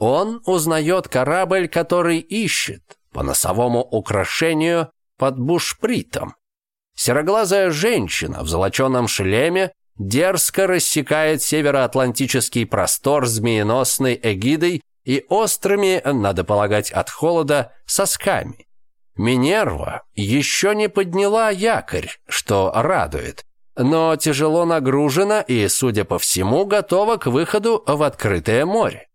Он узнает корабль, который ищет, по носовому украшению под бушпритом. Сероглазая женщина в золоченом шлеме дерзко рассекает североатлантический простор змееносной эгидой и острыми, надо полагать, от холода, сосками. Минерва еще не подняла якорь, что радует, но тяжело нагружена и, судя по всему, готова к выходу в открытое море.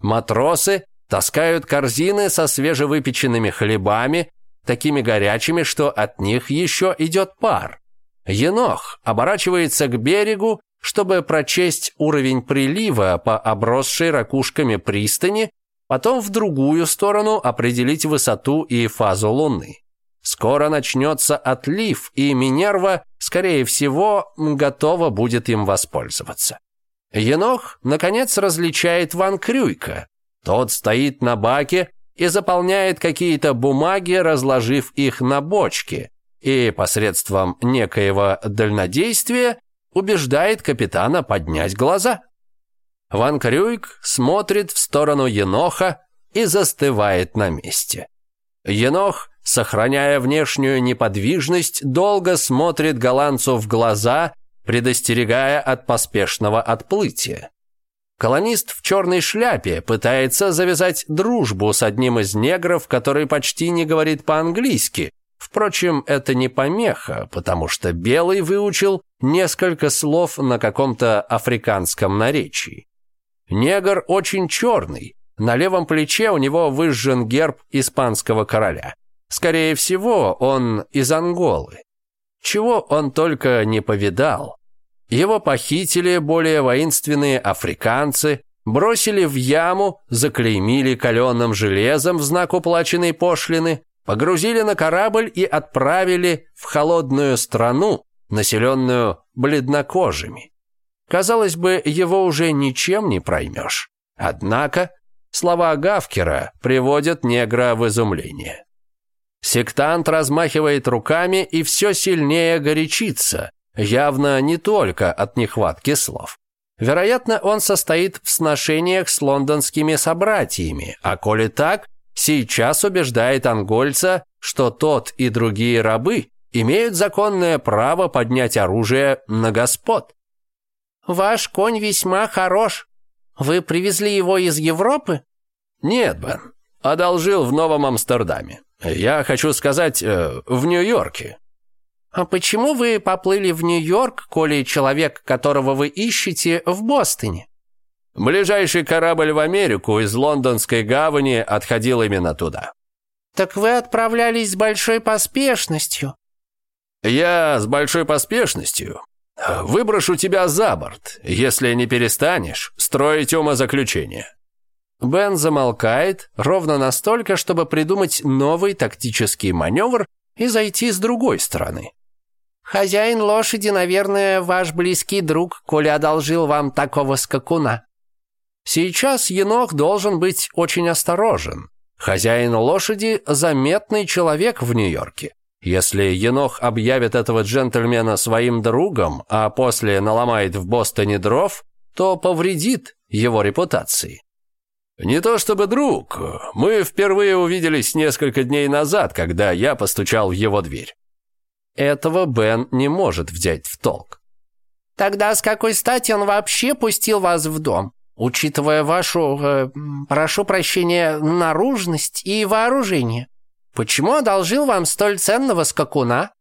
Матросы таскают корзины со свежевыпеченными хлебами, такими горячими, что от них еще идет пар. Енох оборачивается к берегу, чтобы прочесть уровень прилива по обросшей ракушками пристани, потом в другую сторону определить высоту и фазу Луны. Скоро начнется отлив, и Минерва, скорее всего, готова будет им воспользоваться. Енох, наконец, различает Ван Крюйка. Тот стоит на баке и заполняет какие-то бумаги, разложив их на бочке, и посредством некоего дальнодействия убеждает капитана поднять глаза. Ван Крюйк смотрит в сторону Еноха и застывает на месте. Енох, сохраняя внешнюю неподвижность, долго смотрит голландцу в глаза – предостерегая от поспешного отплытия. Колонист в черной шляпе пытается завязать дружбу с одним из негров, который почти не говорит по-английски. Впрочем, это не помеха, потому что Белый выучил несколько слов на каком-то африканском наречии. Негр очень черный, на левом плече у него выжжен герб испанского короля. Скорее всего, он из Анголы. Чего он только не повидал. Его похитили более воинственные африканцы, бросили в яму, заклеймили каленым железом в знак уплаченной пошлины, погрузили на корабль и отправили в холодную страну, населенную бледнокожими. Казалось бы, его уже ничем не проймешь. Однако слова Гавкера приводят негра в изумление. Сектант размахивает руками и все сильнее горячится, явно не только от нехватки слов. Вероятно, он состоит в сношениях с лондонскими собратьями, а коли так, сейчас убеждает ангольца, что тот и другие рабы имеют законное право поднять оружие на господ. «Ваш конь весьма хорош. Вы привезли его из Европы?» «Нет, Бен, одолжил в Новом Амстердаме. «Я хочу сказать, э, в Нью-Йорке». «А почему вы поплыли в Нью-Йорк, коли человек, которого вы ищете, в Бостоне?» «Ближайший корабль в Америку из лондонской гавани отходил именно туда». «Так вы отправлялись с большой поспешностью». «Я с большой поспешностью выброшу тебя за борт, если не перестанешь строить умозаключение». Бен замолкает ровно настолько, чтобы придумать новый тактический маневр и зайти с другой стороны. «Хозяин лошади, наверное, ваш близкий друг, коли одолжил вам такого скакуна». Сейчас енох должен быть очень осторожен. Хозяин лошади – заметный человек в Нью-Йорке. Если енох объявит этого джентльмена своим другом, а после наломает в Бостоне дров, то повредит его репутации. «Не то чтобы друг. Мы впервые увиделись несколько дней назад, когда я постучал в его дверь». Этого Бен не может взять в толк. «Тогда с какой стати он вообще пустил вас в дом, учитывая вашу, э, прошу прощения, наружность и вооружение? Почему одолжил вам столь ценного скакуна?»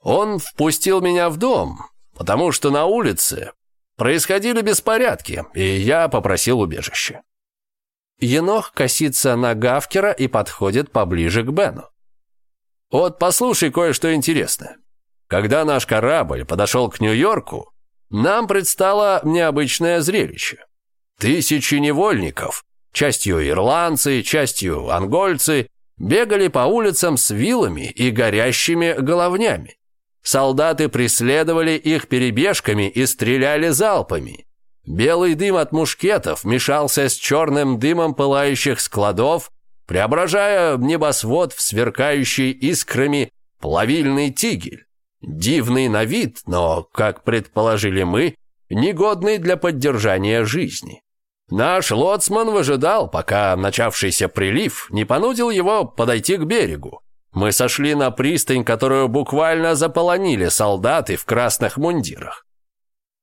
«Он впустил меня в дом, потому что на улице происходили беспорядки, и я попросил убежище». Енох косится на Гавкера и подходит поближе к Бену. «Вот послушай кое-что интересное. Когда наш корабль подошел к Нью-Йорку, нам предстало необычное зрелище. Тысячи невольников, частью ирландцы, частью ангольцы, бегали по улицам с вилами и горящими головнями. Солдаты преследовали их перебежками и стреляли залпами. Белый дым от мушкетов мешался с черным дымом пылающих складов, преображая небосвод в сверкающий искрами плавильный тигель. Дивный на вид, но, как предположили мы, негодный для поддержания жизни. Наш лоцман выжидал, пока начавшийся прилив не понудил его подойти к берегу. Мы сошли на пристань, которую буквально заполонили солдаты в красных мундирах.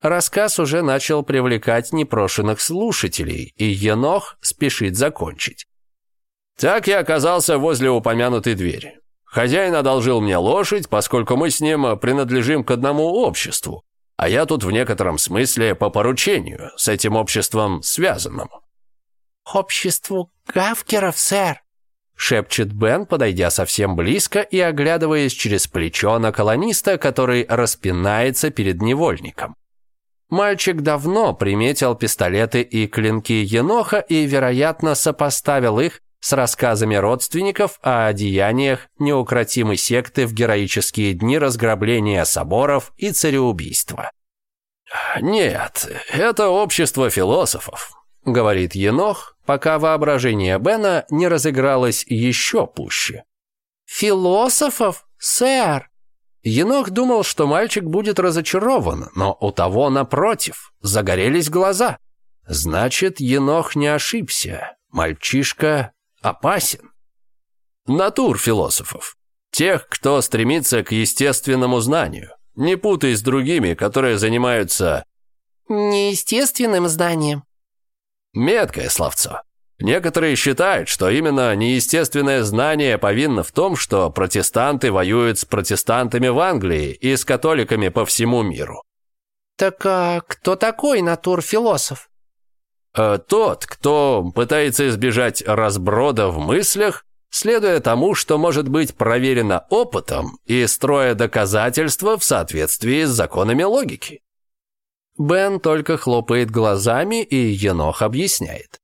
Рассказ уже начал привлекать непрошенных слушателей, и Енох спешит закончить. Так я оказался возле упомянутой двери. Хозяин одолжил мне лошадь, поскольку мы с ним принадлежим к одному обществу, а я тут в некотором смысле по поручению, с этим обществом связанному. «Обществу гавкеров, сэр», — шепчет Бен, подойдя совсем близко и оглядываясь через плечо на колониста, который распинается перед невольником. Мальчик давно приметил пистолеты и клинки Еноха и, вероятно, сопоставил их с рассказами родственников о деяниях неукротимой секты в героические дни разграбления соборов и цареубийства. «Нет, это общество философов», — говорит Енох, пока воображение Бена не разыгралось еще пуще. «Философов, сэр?» Енох думал, что мальчик будет разочарован, но у того, напротив, загорелись глаза. Значит, Енох не ошибся. Мальчишка опасен. Натур философов. Тех, кто стремится к естественному знанию. Не путай с другими, которые занимаются... Неестественным знанием. Меткое словцо. Некоторые считают, что именно неестественное знание повинно в том, что протестанты воюют с протестантами в Англии и с католиками по всему миру. Так а кто такой натурфилософ? Э, тот, кто пытается избежать разброда в мыслях, следуя тому, что может быть проверено опытом и строя доказательства в соответствии с законами логики. Бен только хлопает глазами, и Енох объясняет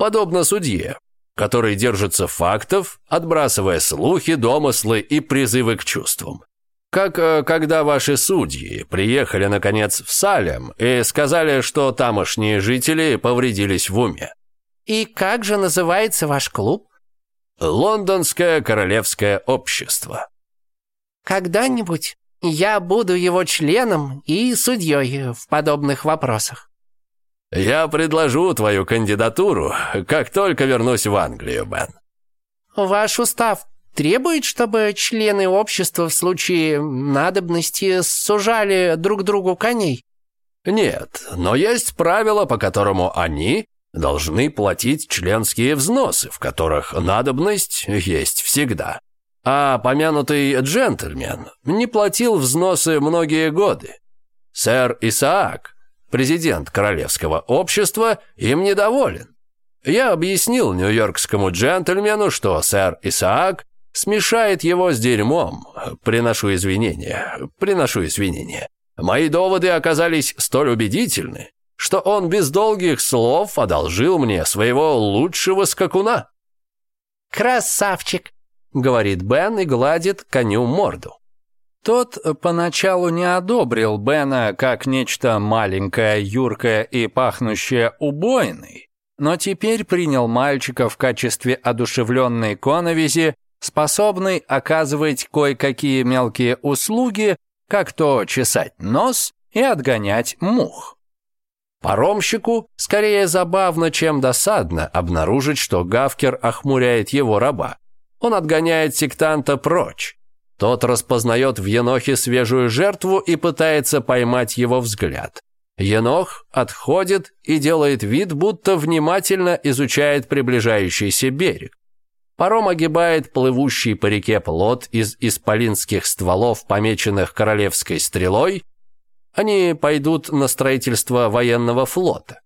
подобно судье, который держится фактов, отбрасывая слухи, домыслы и призывы к чувствам. Как э, когда ваши судьи приехали, наконец, в Салем и сказали, что тамошние жители повредились в уме. «И как же называется ваш клуб?» «Лондонское королевское общество». «Когда-нибудь я буду его членом и судьей в подобных вопросах». Я предложу твою кандидатуру, как только вернусь в Англию, Бен. Ваш устав требует, чтобы члены общества в случае надобности сужали друг другу коней? Нет, но есть правило, по которому они должны платить членские взносы, в которых надобность есть всегда. А помянутый джентльмен не платил взносы многие годы. Сэр Исаак – президент Королевского общества, им недоволен. Я объяснил нью-йоркскому джентльмену, что сэр Исаак смешает его с дерьмом. Приношу извинения, приношу извинения. Мои доводы оказались столь убедительны, что он без долгих слов одолжил мне своего лучшего скакуна. «Красавчик!» — говорит Бен и гладит коню морду. Тот поначалу не одобрил Бена как нечто маленькое, юркое и пахнущее убойной, но теперь принял мальчика в качестве одушевленной коновизи, способной оказывать кое-какие мелкие услуги, как то чесать нос и отгонять мух. Паромщику скорее забавно, чем досадно обнаружить, что Гавкер охмуряет его раба. Он отгоняет сектанта прочь, тот распознает в Енохе свежую жертву и пытается поймать его взгляд. Енох отходит и делает вид, будто внимательно изучает приближающийся берег. Паром огибает плывущий по реке плот из исполинских стволов, помеченных королевской стрелой. Они пойдут на строительство военного флота.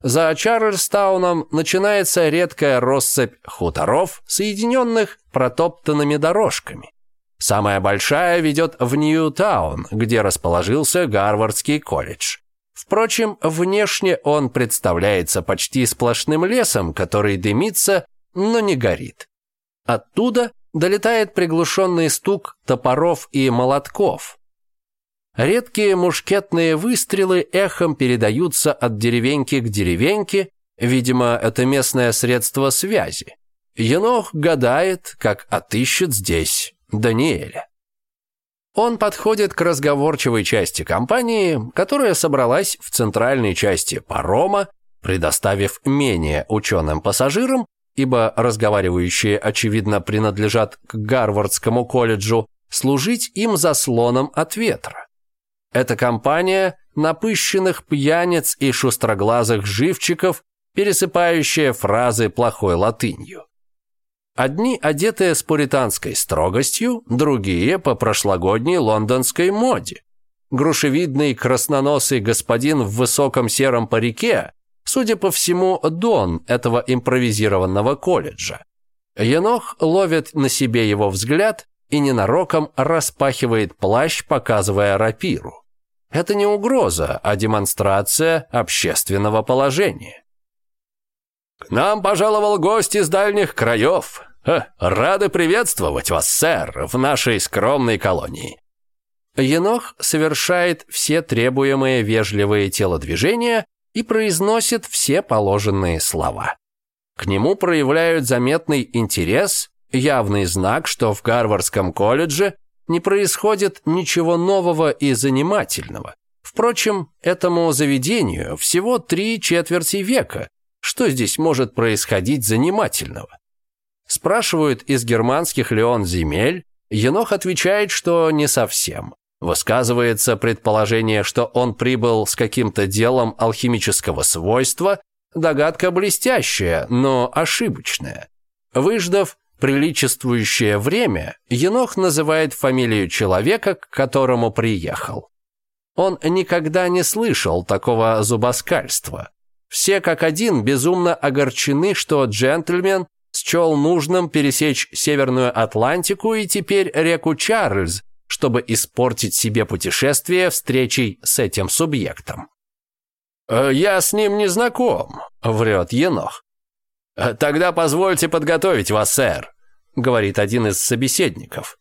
За Чарльстауном начинается редкая россыпь хуторов, соединенных протоптанными дорожками. Самая большая ведет в Ньютаун, где расположился Гарвардский колледж. Впрочем, внешне он представляется почти сплошным лесом, который дымится, но не горит. Оттуда долетает приглушенный стук топоров и молотков. Редкие мушкетные выстрелы эхом передаются от деревеньки к деревеньке, видимо, это местное средство связи. Енох гадает, как отыщет здесь Даниэля. Он подходит к разговорчивой части компании, которая собралась в центральной части парома, предоставив менее ученым пассажирам, ибо разговаривающие, очевидно, принадлежат к Гарвардскому колледжу, служить им заслоном от ветра. Эта компания напыщенных пьяниц и шустроглазых живчиков, пересыпающая фразы плохой латынью. Одни одетые с пуританской строгостью, другие по прошлогодней лондонской моде. Грушевидный красноносый господин в высоком сером парике, судя по всему, дон этого импровизированного колледжа. Енох ловит на себе его взгляд и ненароком распахивает плащ, показывая рапиру. Это не угроза, а демонстрация общественного положения. «К нам пожаловал гость из дальних краев», Ха, рады приветствовать вас, сэр, в нашей скромной колонии. Енох совершает все требуемые вежливые телодвижения и произносит все положенные слова. К нему проявляют заметный интерес, явный знак, что в Гарвардском колледже не происходит ничего нового и занимательного. Впрочем, этому заведению всего три четверти века. Что здесь может происходить занимательного? Спрашивают, из германских ли он земель. Енох отвечает, что не совсем. Высказывается предположение, что он прибыл с каким-то делом алхимического свойства, догадка блестящая, но ошибочная. Выждав приличествующее время, Енох называет фамилию человека, к которому приехал. Он никогда не слышал такого зубоскальства. Все как один безумно огорчены, что джентльмен счел нужным пересечь Северную Атлантику и теперь реку Чарльз, чтобы испортить себе путешествие встречей с этим субъектом. «Э, «Я с ним не знаком», — врет Енох. «Э, «Тогда позвольте подготовить вас, сэр», — говорит один из собеседников.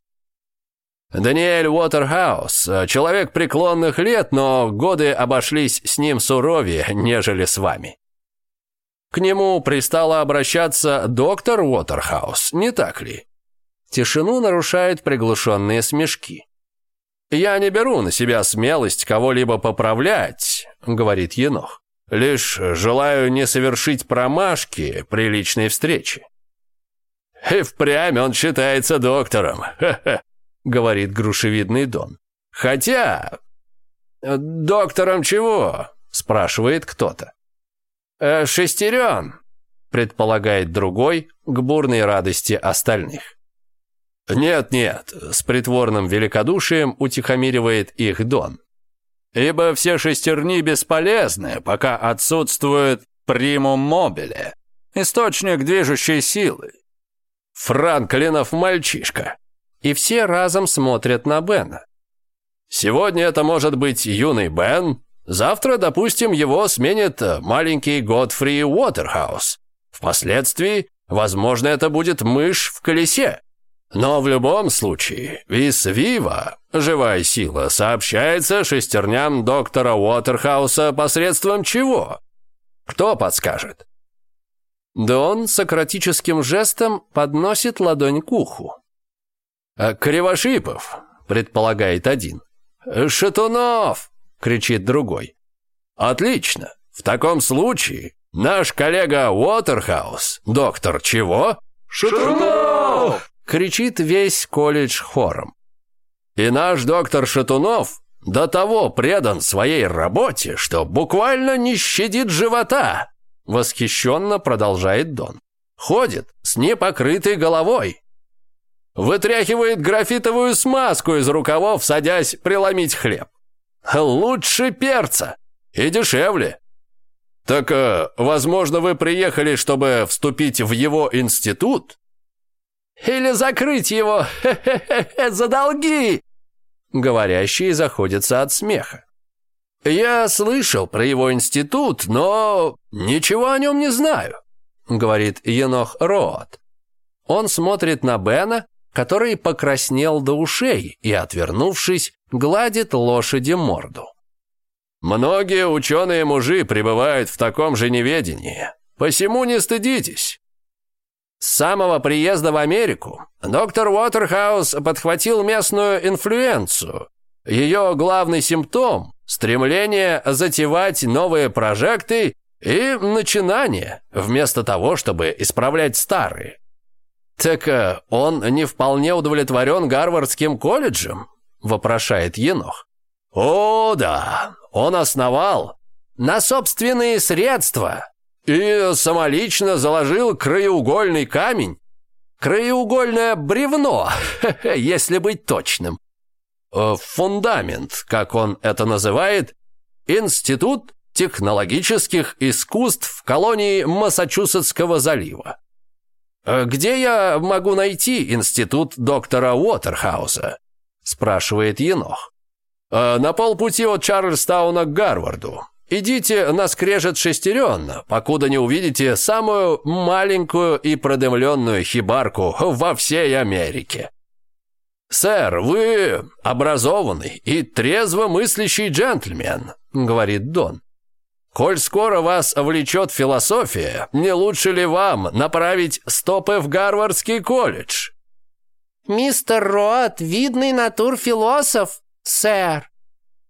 Даниэль Уотерхаус, э, человек преклонных лет, но годы обошлись с ним суровее, нежели с вами. К нему пристало обращаться доктор Уотерхаус, не так ли? Тишину нарушают приглушенные смешки. «Я не беру на себя смелость кого-либо поправлять», — говорит Енох. «Лишь желаю не совершить промашки при личной встрече». «И впрямь он считается доктором», — говорит грушевидный Дон. «Хотя...» э, «Доктором чего?» – спрашивает кто-то э, шестерен», предполагает другой к бурной радости остальных. «Нет-нет», с притворным великодушием утихомиривает их Дон. «Ибо все шестерни бесполезны, пока отсутствует примум мобиле, источник движущей силы. Франклинов мальчишка». И все разом смотрят на Бена. «Сегодня это может быть юный Бен, Завтра, допустим, его сменит э, маленький Годфри Уотерхаус. Впоследствии, возможно, это будет мышь в колесе. Но в любом случае, вис вива, живая сила, сообщается шестерням доктора Уотерхауса посредством чего? Кто подскажет? Дон сократическим жестом подносит ладонь к уху. Э, «Кривошипов», — предполагает один. Э, «Шатунов», – кричит другой. «Отлично! В таком случае наш коллега Уотерхаус, доктор чего?» «Шатунов!» – кричит весь колледж хором. «И наш доктор Шатунов до того предан своей работе, что буквально не щадит живота!» – восхищенно продолжает Дон. «Ходит с непокрытой головой, вытряхивает графитовую смазку из рукавов, садясь преломить хлеб. Лучше перца. И дешевле. Так, э, возможно, вы приехали, чтобы вступить в его институт? Или закрыть его за долги? Говорящие заходятся от смеха. Я слышал про его институт, но ничего о нем не знаю, говорит Енох Роот. Он смотрит на Бена, который покраснел до ушей и, отвернувшись, гладит лошади морду. «Многие ученые-мужи пребывают в таком же неведении, посему не стыдитесь». С самого приезда в Америку доктор Уотерхаус подхватил местную инфлюенцию. Ее главный симптом – стремление затевать новые прожекты и начинания, вместо того, чтобы исправлять старые. «Так э, он не вполне удовлетворен Гарвардским колледжем?» – вопрошает Енох. «О, да, он основал на собственные средства и самолично заложил краеугольный камень. Краеугольное бревно, если быть точным. Э, фундамент, как он это называет, Институт технологических искусств в колонии Массачусетского залива. «А «Где я могу найти институт доктора Уотерхауса?» – спрашивает Енох. «А «На полпути от Чарльстауна к Гарварду. Идите на скрежет шестеренно, покуда не увидите самую маленькую и продымленную хибарку во всей Америке». «Сэр, вы образованный и трезво мыслящий джентльмен», — говорит Дон. Коль скоро вас влечет философия, не лучше ли вам направить стопы в Гарвардский колледж?» «Мистер Роат – видный натурфилософ, сэр!»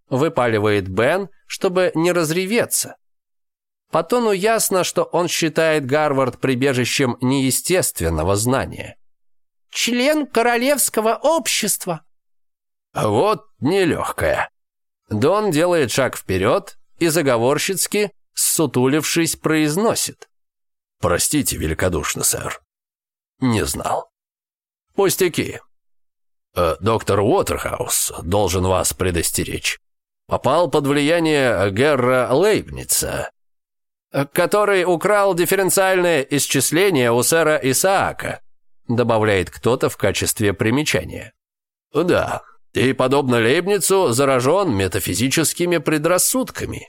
Выпаливает Бен, чтобы не разреветься. По тону ясно, что он считает Гарвард прибежищем неестественного знания. «Член королевского общества!» «Вот нелегкая!» Дон делает шаг вперед, и заговорщицки, сутулившись, произносит. «Простите великодушно, сэр». «Не знал». «Пустяки». Э, «Доктор Уотерхаус должен вас предостеречь. Попал под влияние Герра Лейбница, который украл дифференциальное исчисление у сэра Исаака», добавляет кто-то в качестве примечания. «Да, и, подобно Лейбницу, заражен метафизическими предрассудками,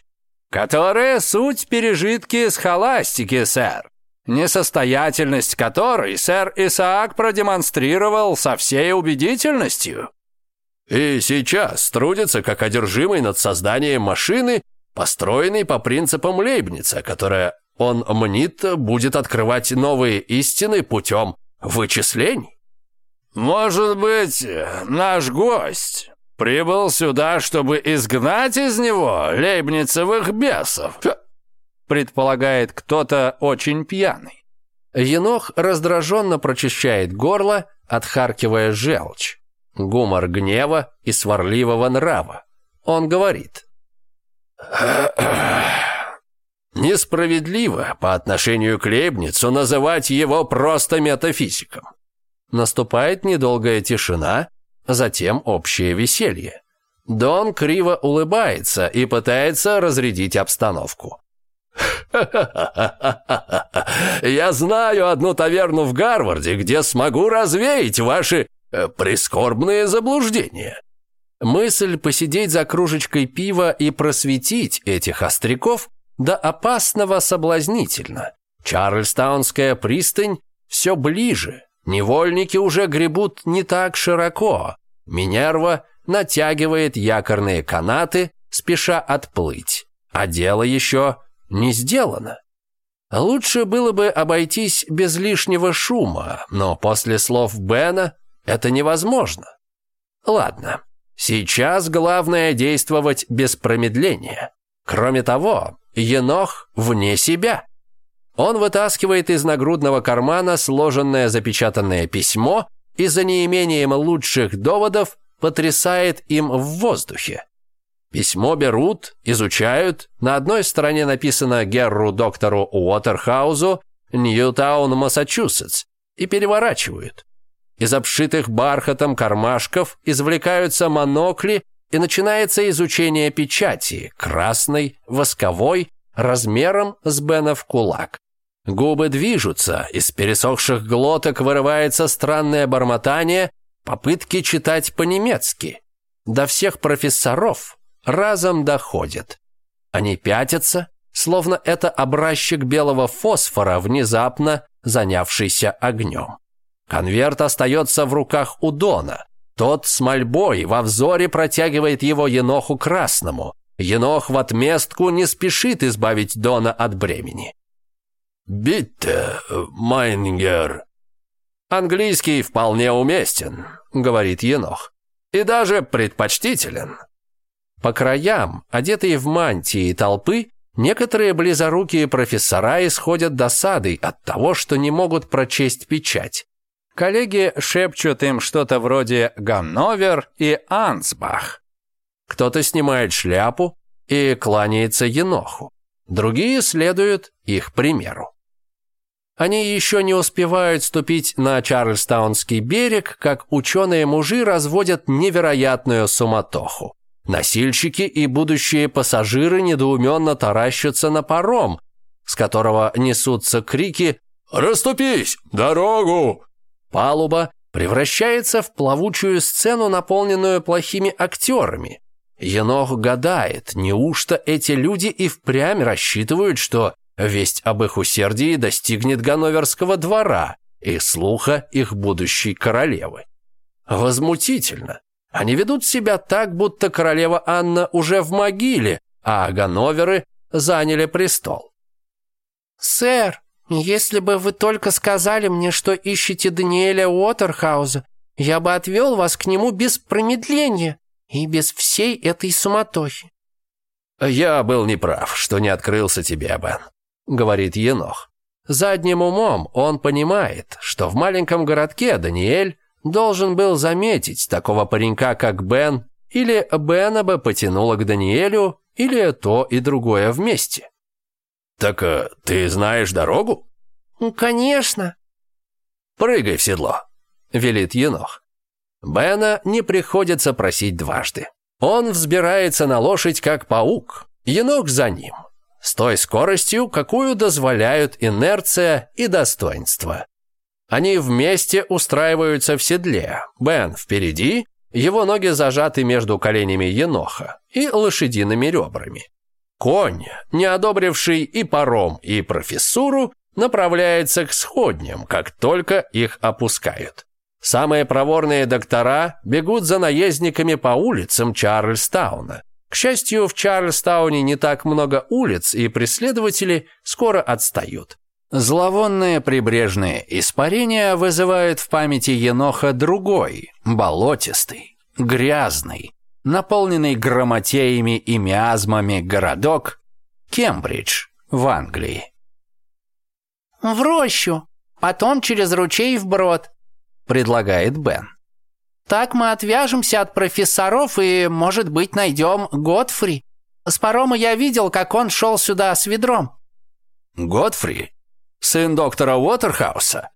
которые суть пережитки схоластики, сэр, несостоятельность которой сэр Исаак продемонстрировал со всей убедительностью. И сейчас трудится как одержимый над созданием машины, построенной по принципам Лейбница, которая, он мнит, будет открывать новые истины путем вычислений. «Может быть, наш гость прибыл сюда, чтобы изгнать из него лейбницевых бесов?» предполагает кто-то очень пьяный. Енох раздраженно прочищает горло, отхаркивая желчь. Гумор гнева и сварливого нрава. Он говорит. Несправедливо по отношению к Лейбницу называть его просто метафизиком. Наступает недолгая тишина, затем общее веселье. Дон криво улыбается и пытается разрядить обстановку. Я знаю одну таверну в Гарварде, где смогу развеять ваши э, прискорбные заблуждения. Мысль посидеть за кружечкой пива и просветить этих остряков до опасного соблазнительно. Чарльстаунская пристань все ближе – Невольники уже гребут не так широко. Минерва натягивает якорные канаты, спеша отплыть. А дело еще не сделано. Лучше было бы обойтись без лишнего шума, но после слов Бена это невозможно. Ладно, сейчас главное действовать без промедления. Кроме того, Енох вне себя. Он вытаскивает из нагрудного кармана сложенное запечатанное письмо и за неимением лучших доводов потрясает им в воздухе. Письмо берут, изучают. На одной стороне написано Герру доктору Уотерхаузу, Ньютаун, Массачусетс, и переворачивают. Из обшитых бархатом кармашков извлекаются монокли, и начинается изучение печати, красной, восковой, размером с Бена в кулак. Губы движутся, из пересохших глоток вырывается странное бормотание, попытки читать по-немецки. До всех профессоров разом доходит. Они пятятся, словно это образчик белого фосфора, внезапно занявшийся огнем. Конверт остается в руках у Дона. Тот с мольбой во взоре протягивает его Еноху Красному. Енох в отместку не спешит избавить Дона от бремени. «Bitte, mein Herr». «Английский вполне уместен», — говорит Енох. «И даже предпочтителен». По краям, одетые в мантии толпы, некоторые близорукие профессора исходят досадой от того, что не могут прочесть печать. Коллеги шепчут им что-то вроде «Ганновер» и «Ансбах». Кто-то снимает шляпу и кланяется Еноху. Другие следуют их примеру. Они еще не успевают ступить на Чарльстаунский берег, как ученые-мужи разводят невероятную суматоху. Носильщики и будущие пассажиры недоуменно таращатся на паром, с которого несутся крики «Раступись! Дорогу!». Палуба превращается в плавучую сцену, наполненную плохими актерами. Енох гадает, неужто эти люди и впрямь рассчитывают, что Весть об их усердии достигнет Ганноверского двора и слуха их будущей королевы. Возмутительно. Они ведут себя так, будто королева Анна уже в могиле, а Ганноверы заняли престол. «Сэр, если бы вы только сказали мне, что ищете Даниэля Уотерхауза, я бы отвел вас к нему без промедления и без всей этой суматохи». «Я был неправ, что не открылся тебе, Бен говорит Енох. Задним умом он понимает, что в маленьком городке Даниэль должен был заметить такого паренька, как Бен, или Бена бы потянуло к Даниэлю, или то и другое вместе. «Так э, ты знаешь дорогу?» «Конечно». «Прыгай в седло», — велит Енох. Бена не приходится просить дважды. Он взбирается на лошадь, как паук. Енох за ним с той скоростью, какую дозволяют инерция и достоинство. Они вместе устраиваются в седле, Бен впереди, его ноги зажаты между коленями еноха и лошадиными ребрами. Конь, не одобривший и паром, и профессуру, направляется к сходням, как только их опускают. Самые проворные доктора бегут за наездниками по улицам Чарльстауна. К счастью, в Чарльстауне не так много улиц, и преследователи скоро отстают. Зловонные прибрежные испарения вызывают в памяти Еноха другой, болотистый, грязный, наполненный громотеями и миазмами городок Кембридж в Англии. «В рощу, потом через ручей вброд», — предлагает Бен. Так мы отвяжемся от профессоров и, может быть, найдем Готфри. С парома я видел, как он шел сюда с ведром». «Готфри? Сын доктора Уотерхауса?»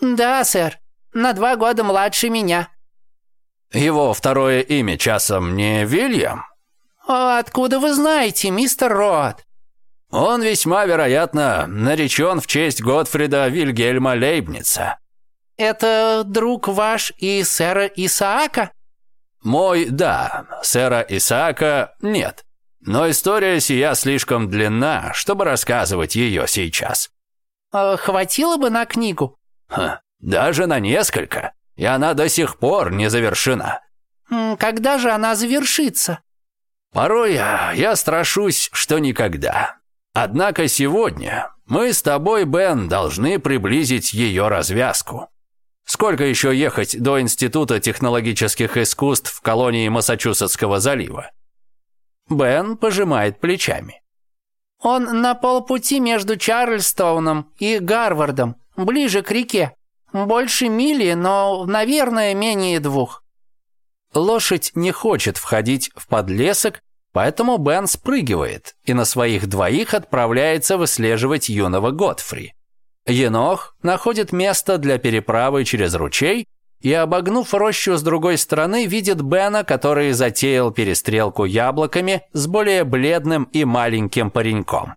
«Да, сэр. На два года младше меня». «Его второе имя часом не Вильям?» «О, откуда вы знаете, мистер Рот?» «Он весьма, вероятно, наречен в честь Готфрида Вильгельма Лейбница». Это друг ваш и сэра Исаака? Мой – да, сэра Исаака – нет. Но история сия слишком длинна, чтобы рассказывать ее сейчас. А хватило бы на книгу? Ха, даже на несколько. И она до сих пор не завершена. Когда же она завершится? Порой я страшусь, что никогда. Однако сегодня мы с тобой, Бен, должны приблизить ее развязку. Сколько еще ехать до Института технологических искусств в колонии Массачусетского залива? Бен пожимает плечами. Он на полпути между Чарльстоуном и Гарвардом, ближе к реке. Больше мили, но, наверное, менее двух. Лошадь не хочет входить в подлесок, поэтому Бен спрыгивает и на своих двоих отправляется выслеживать юного Готфри. Енох находит место для переправы через ручей и, обогнув рощу с другой стороны, видит Бена, который затеял перестрелку яблоками с более бледным и маленьким пареньком.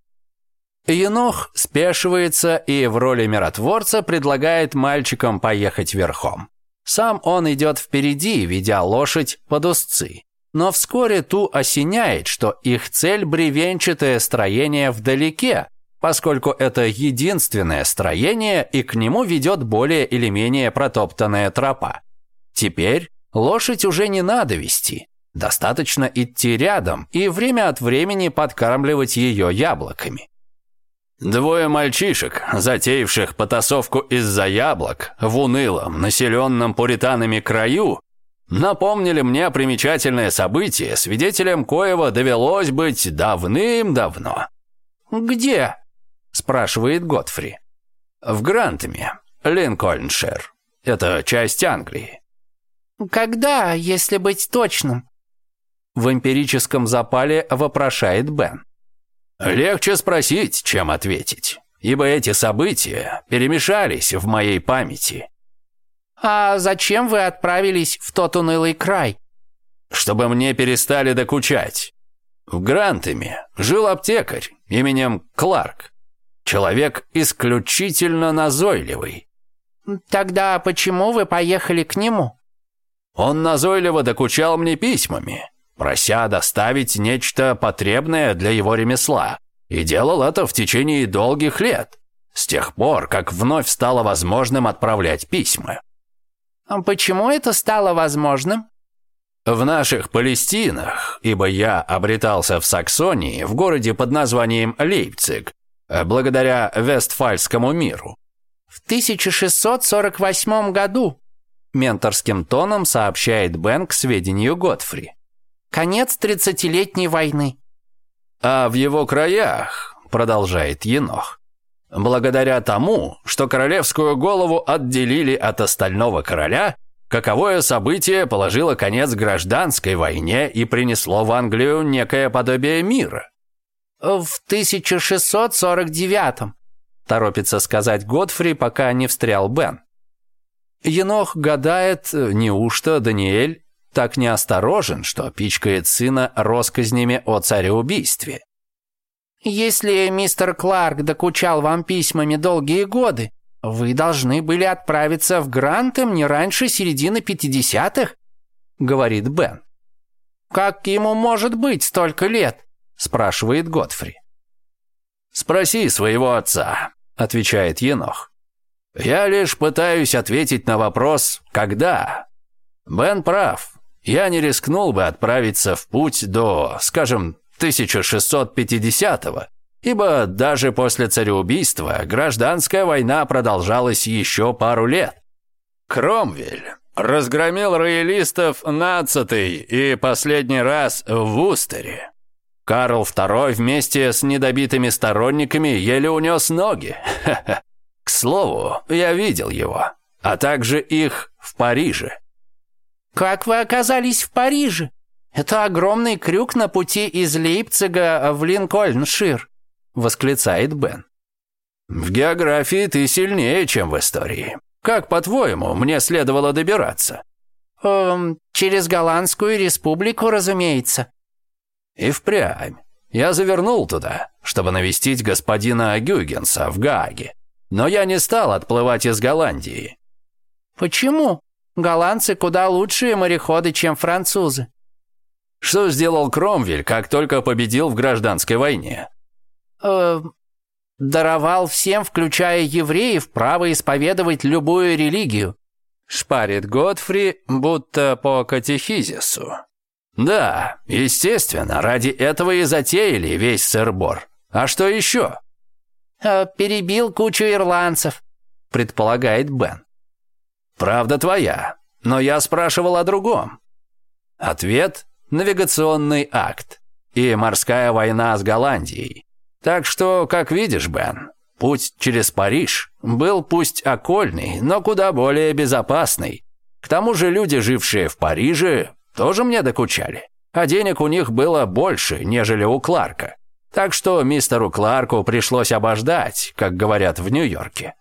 Енох спешивается и в роли миротворца предлагает мальчикам поехать верхом. Сам он идет впереди, ведя лошадь под узцы. Но вскоре Ту осеняет, что их цель – бревенчатое строение вдалеке, поскольку это единственное строение и к нему ведет более или менее протоптанная тропа. Теперь лошадь уже не надо вести, достаточно идти рядом и время от времени подкармливать ее яблоками. Двое мальчишек, затеявших потасовку из-за яблок в унылом, населенном пуританами краю, напомнили мне примечательное событие, свидетелем коего довелось быть давным-давно. «Где?» Спрашивает Готфри. В Грантме, Линкольншир. Это часть Англии. Когда, если быть точным? В эмпирическом запале вопрошает Бен. Легче спросить, чем ответить, ибо эти события перемешались в моей памяти. А зачем вы отправились в тот унылый край? Чтобы мне перестали докучать. В Грантами жил аптекарь именем Кларк. Человек исключительно назойливый. Тогда почему вы поехали к нему? Он назойливо докучал мне письмами, прося доставить нечто потребное для его ремесла, и делал это в течение долгих лет, с тех пор, как вновь стало возможным отправлять письма. А почему это стало возможным? В наших Палестинах, ибо я обретался в Саксонии, в городе под названием Лейпциг, Э, благодаря Вестфальскому миру. В 1648 году, менторским тоном сообщает Бен сведению Готфри. Конец тридцатилетней войны. А в его краях, продолжает Енох, благодаря тому, что королевскую голову отделили от остального короля, каковое событие положило конец гражданской войне и принесло в Англию некое подобие мира. «В 1649-м», торопится сказать Годфри, пока не встрял Бен. Енох гадает, неужто Даниэль так неосторожен, что пичкает сына росказнями о цареубийстве. «Если мистер Кларк докучал вам письмами долгие годы, вы должны были отправиться в Грантем не раньше середины пятидесятых», — говорит Бен. «Как ему может быть столько лет? спрашивает Готфри. «Спроси своего отца», – отвечает Енох. «Я лишь пытаюсь ответить на вопрос «когда?». Бен прав. Я не рискнул бы отправиться в путь до, скажем, 1650-го, ибо даже после цареубийства гражданская война продолжалась еще пару лет. Кромвель разгромил роялистов нацатый и последний раз в Устере. Карл II вместе с недобитыми сторонниками еле унес ноги. К слову, я видел его, а также их в Париже. «Как вы оказались в Париже? Это огромный крюк на пути из Лейпцига в Линкольншир», — восклицает Бен. «В географии ты сильнее, чем в истории. Как, по-твоему, мне следовало добираться?» «Эм, через Голландскую республику, разумеется», и впрямь. Я завернул туда, чтобы навестить господина Гюгенса в Гааге. Но я не стал отплывать из Голландии. Почему? Голландцы куда лучшие мореходы, чем французы. Что сделал Кромвель, как только победил в гражданской войне? Э, даровал всем, включая евреев, право исповедовать любую религию. Шпарит Готфри, будто по катехизису. «Да, естественно, ради этого и затеяли весь сырбор. А что еще?» а, «Перебил кучу ирландцев», — предполагает Бен. «Правда твоя, но я спрашивал о другом». Ответ — навигационный акт и морская война с Голландией. Так что, как видишь, Бен, путь через Париж был пусть окольный, но куда более безопасный. К тому же люди, жившие в Париже, тоже мне докучали, а денег у них было больше, нежели у Кларка. Так что мистеру Кларку пришлось обождать, как говорят в Нью-Йорке.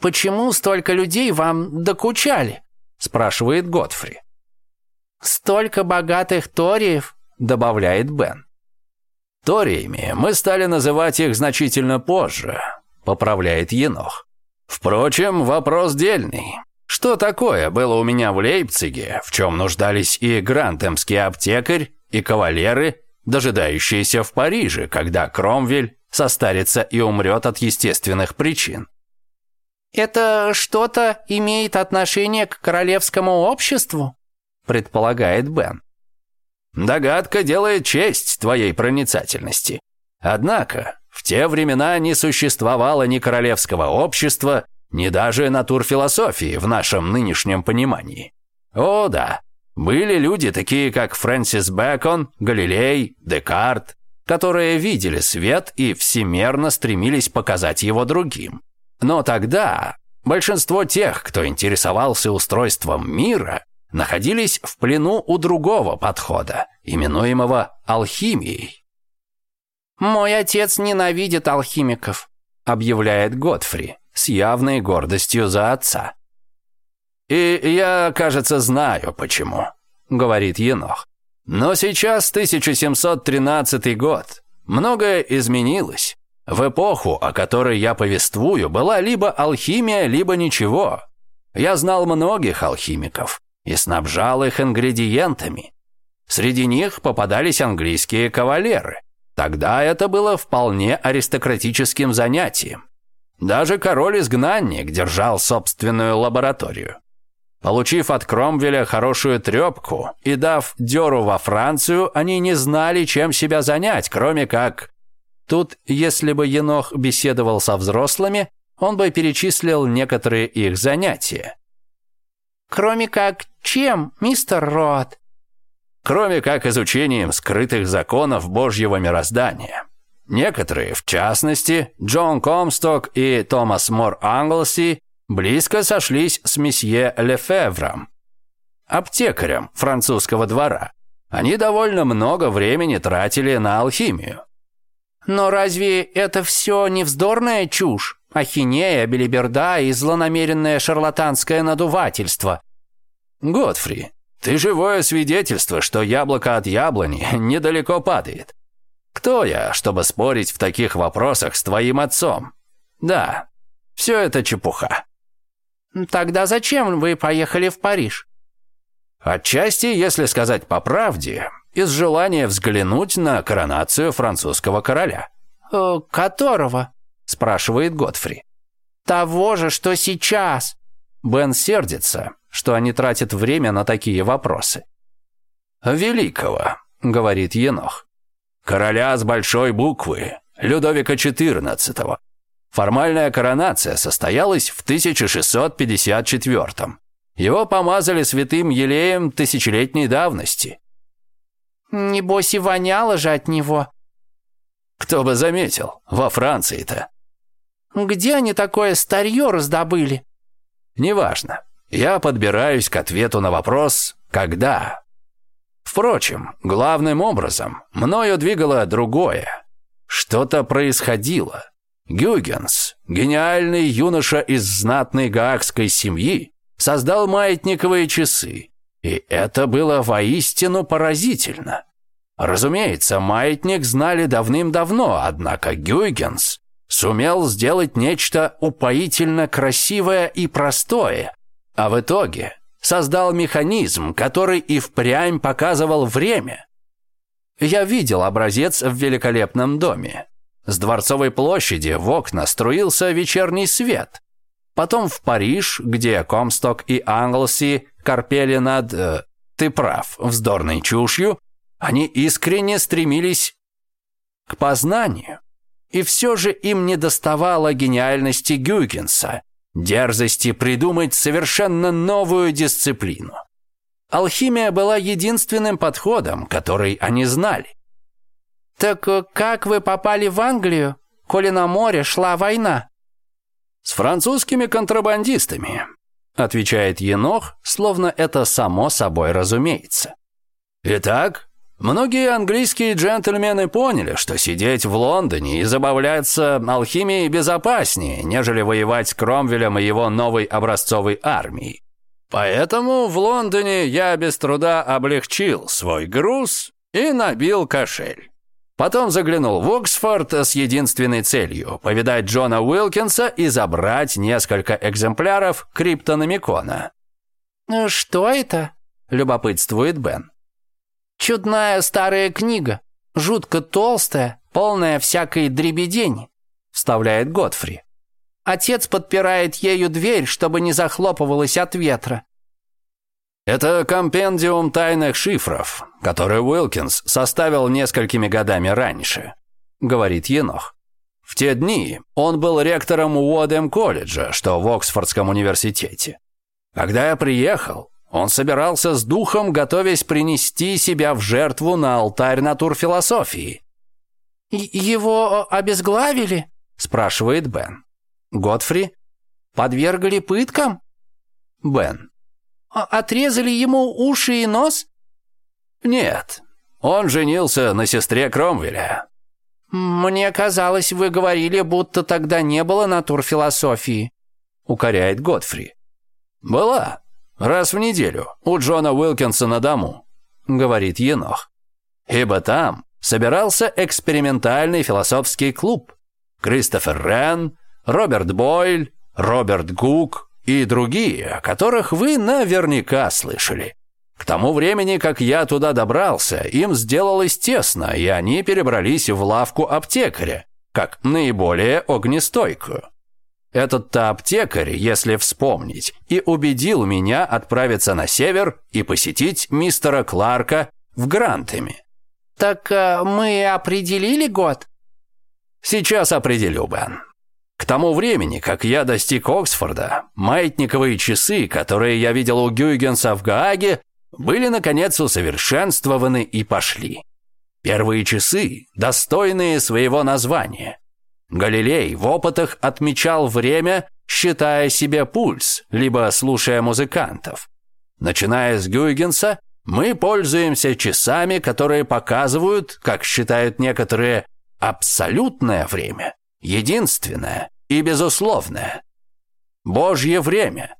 «Почему столько людей вам докучали?» – спрашивает Готфри. «Столько богатых ториев», – добавляет Бен. «Ториями мы стали называть их значительно позже», – поправляет Енох. «Впрочем, вопрос дельный. Что такое было у меня в Лейпциге, в чем нуждались и грантемский аптекарь, и кавалеры, дожидающиеся в Париже, когда Кромвель состарится и умрет от естественных причин? «Это что-то имеет отношение к королевскому обществу?» предполагает Бен. «Догадка делает честь твоей проницательности. Однако в те времена не существовало ни королевского общества, не даже натурфилософии в нашем нынешнем понимании. О да, были люди такие, как Фрэнсис Бэкон, Галилей, Декарт, которые видели свет и всемерно стремились показать его другим. Но тогда большинство тех, кто интересовался устройством мира, находились в плену у другого подхода, именуемого алхимией. «Мой отец ненавидит алхимиков», — объявляет Готфри с явной гордостью за отца. «И я, кажется, знаю, почему», — говорит Енох. «Но сейчас 1713 год. Многое изменилось. В эпоху, о которой я повествую, была либо алхимия, либо ничего. Я знал многих алхимиков и снабжал их ингредиентами. Среди них попадались английские кавалеры. Тогда это было вполне аристократическим занятием. Даже король-изгнанник держал собственную лабораторию. Получив от Кромвеля хорошую трепку и дав дёру во Францию, они не знали, чем себя занять, кроме как... Тут, если бы Енох беседовал со взрослыми, он бы перечислил некоторые их занятия. «Кроме как чем, мистер Рот?» «Кроме как изучением скрытых законов Божьего мироздания», Некоторые, в частности, Джон Комсток и Томас Мор Англси, близко сошлись с месье Лефевром, аптекарем французского двора. Они довольно много времени тратили на алхимию. Но разве это все не вздорная чушь? Ахинея, белиберда и злонамеренное шарлатанское надувательство. Годфри, ты живое свидетельство, что яблоко от яблони недалеко падает. Кто я, чтобы спорить в таких вопросах с твоим отцом? Да, все это чепуха. Тогда зачем вы поехали в Париж? Отчасти, если сказать по правде, из желания взглянуть на коронацию французского короля. Э, «Которого?» – спрашивает Готфри. «Того же, что сейчас!» Бен сердится, что они тратят время на такие вопросы. «Великого», – говорит Енох. Короля с большой буквы, Людовика XIV. Формальная коронация состоялась в 1654 -м. Его помазали святым елеем тысячелетней давности. Небось и воняло же от него. Кто бы заметил, во Франции-то. Где они такое старье раздобыли? Неважно. Я подбираюсь к ответу на вопрос «Когда?». Впрочем, главным образом мною двигало другое. Что-то происходило. Гюгенс, гениальный юноша из знатной гаагской семьи, создал маятниковые часы, и это было воистину поразительно. Разумеется, маятник знали давным-давно, однако Гюйгенс сумел сделать нечто упоительно красивое и простое, а в итоге создал механизм, который и впрямь показывал время. Я видел образец в великолепном доме. С Дворцовой площади в окна струился вечерний свет. Потом в Париж, где Комсток и Англси корпели над... Э, ты прав, вздорной чушью, они искренне стремились к познанию. И все же им не доставало гениальности Гюйгенса, дерзости придумать совершенно новую дисциплину. Алхимия была единственным подходом, который они знали. «Так э, как вы попали в Англию, коли на море шла война?» «С французскими контрабандистами», — отвечает Енох, словно это само собой разумеется. «Итак, Многие английские джентльмены поняли, что сидеть в Лондоне и забавляться алхимией безопаснее, нежели воевать с Кромвелем и его новой образцовой армией. Поэтому в Лондоне я без труда облегчил свой груз и набил кошель. Потом заглянул в Оксфорд с единственной целью – повидать Джона Уилкинса и забрать несколько экземпляров криптономикона. «Что это?» – любопытствует Бен. Чудная старая книга, жутко толстая, полная всякой дребедени», — вставляет Готфри. Отец подпирает ею дверь, чтобы не захлопывалась от ветра. Это компендиум тайных шифров, который Уилкинс составил несколькими годами раньше, говорит Енох. В те дни он был ректором Уодем колледжа, что в Оксфордском университете. Когда я приехал, он собирался с духом, готовясь принести себя в жертву на алтарь натурфилософии. «Его э, обезглавили?» – спрашивает Бен. «Готфри?» «Подвергли пыткам?» Бен. «А-, «Отрезали ему уши и нос?» «Нет, он женился на сестре Кромвеля». «Мне казалось, вы говорили, будто тогда не было натурфилософии», — укоряет Готфри. «Была. Раз в неделю у Джона Уилкинса на дому, говорит Енох. Ибо там собирался экспериментальный философский клуб. Кристофер Рен, Роберт Бойль, Роберт Гук и другие, о которых вы наверняка слышали. К тому времени, как я туда добрался, им сделалось тесно, и они перебрались в лавку аптекаря, как наиболее огнестойкую. Этот-то аптекарь, если вспомнить, и убедил меня отправиться на север и посетить мистера Кларка в Грантами. «Так э, мы определили год?» «Сейчас определю, Бен. К тому времени, как я достиг Оксфорда, маятниковые часы, которые я видел у Гюйгенса в Гааге, были, наконец, усовершенствованы и пошли. Первые часы, достойные своего названия, Галилей в опытах отмечал время, считая себе пульс, либо слушая музыкантов. Начиная с Гюйгенса, мы пользуемся часами, которые показывают, как считают некоторые, абсолютное время, единственное и безусловное. Божье время.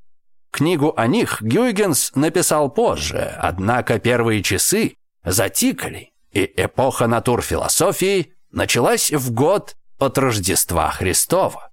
Книгу о них Гюйгенс написал позже, однако первые часы затикали, и эпоха натурфилософии началась в год от Рождества Христова.